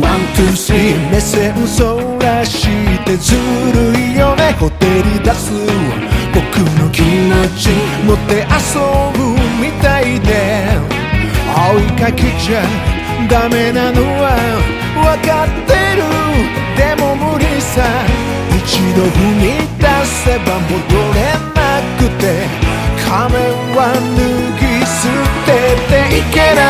One, two, three 目線そらしてずるいよね。ほてり出す僕の気持ち乗って遊ぶみたいで。追いかけちゃダメなのは分かってる。でも無理さ。一度踏み出せば戻れなくて。仮面は脱ぎ捨てていけない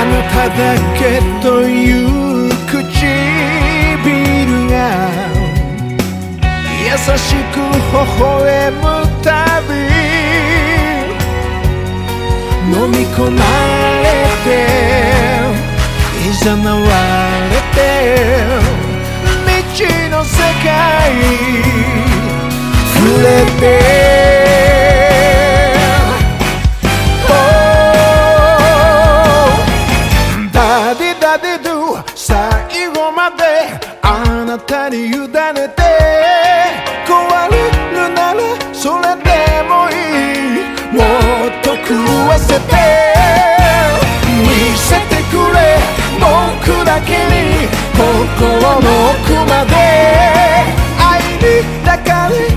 あなただけという唇が優しく微笑むたび飲み込まれていざなわれて未知の世界。触れて。Daddy daddy do 最後まであなたに委ねて壊れるならそれでもいい。もっと狂わせて見せてくれ。僕だけに心の奥まで。愛に抱かれ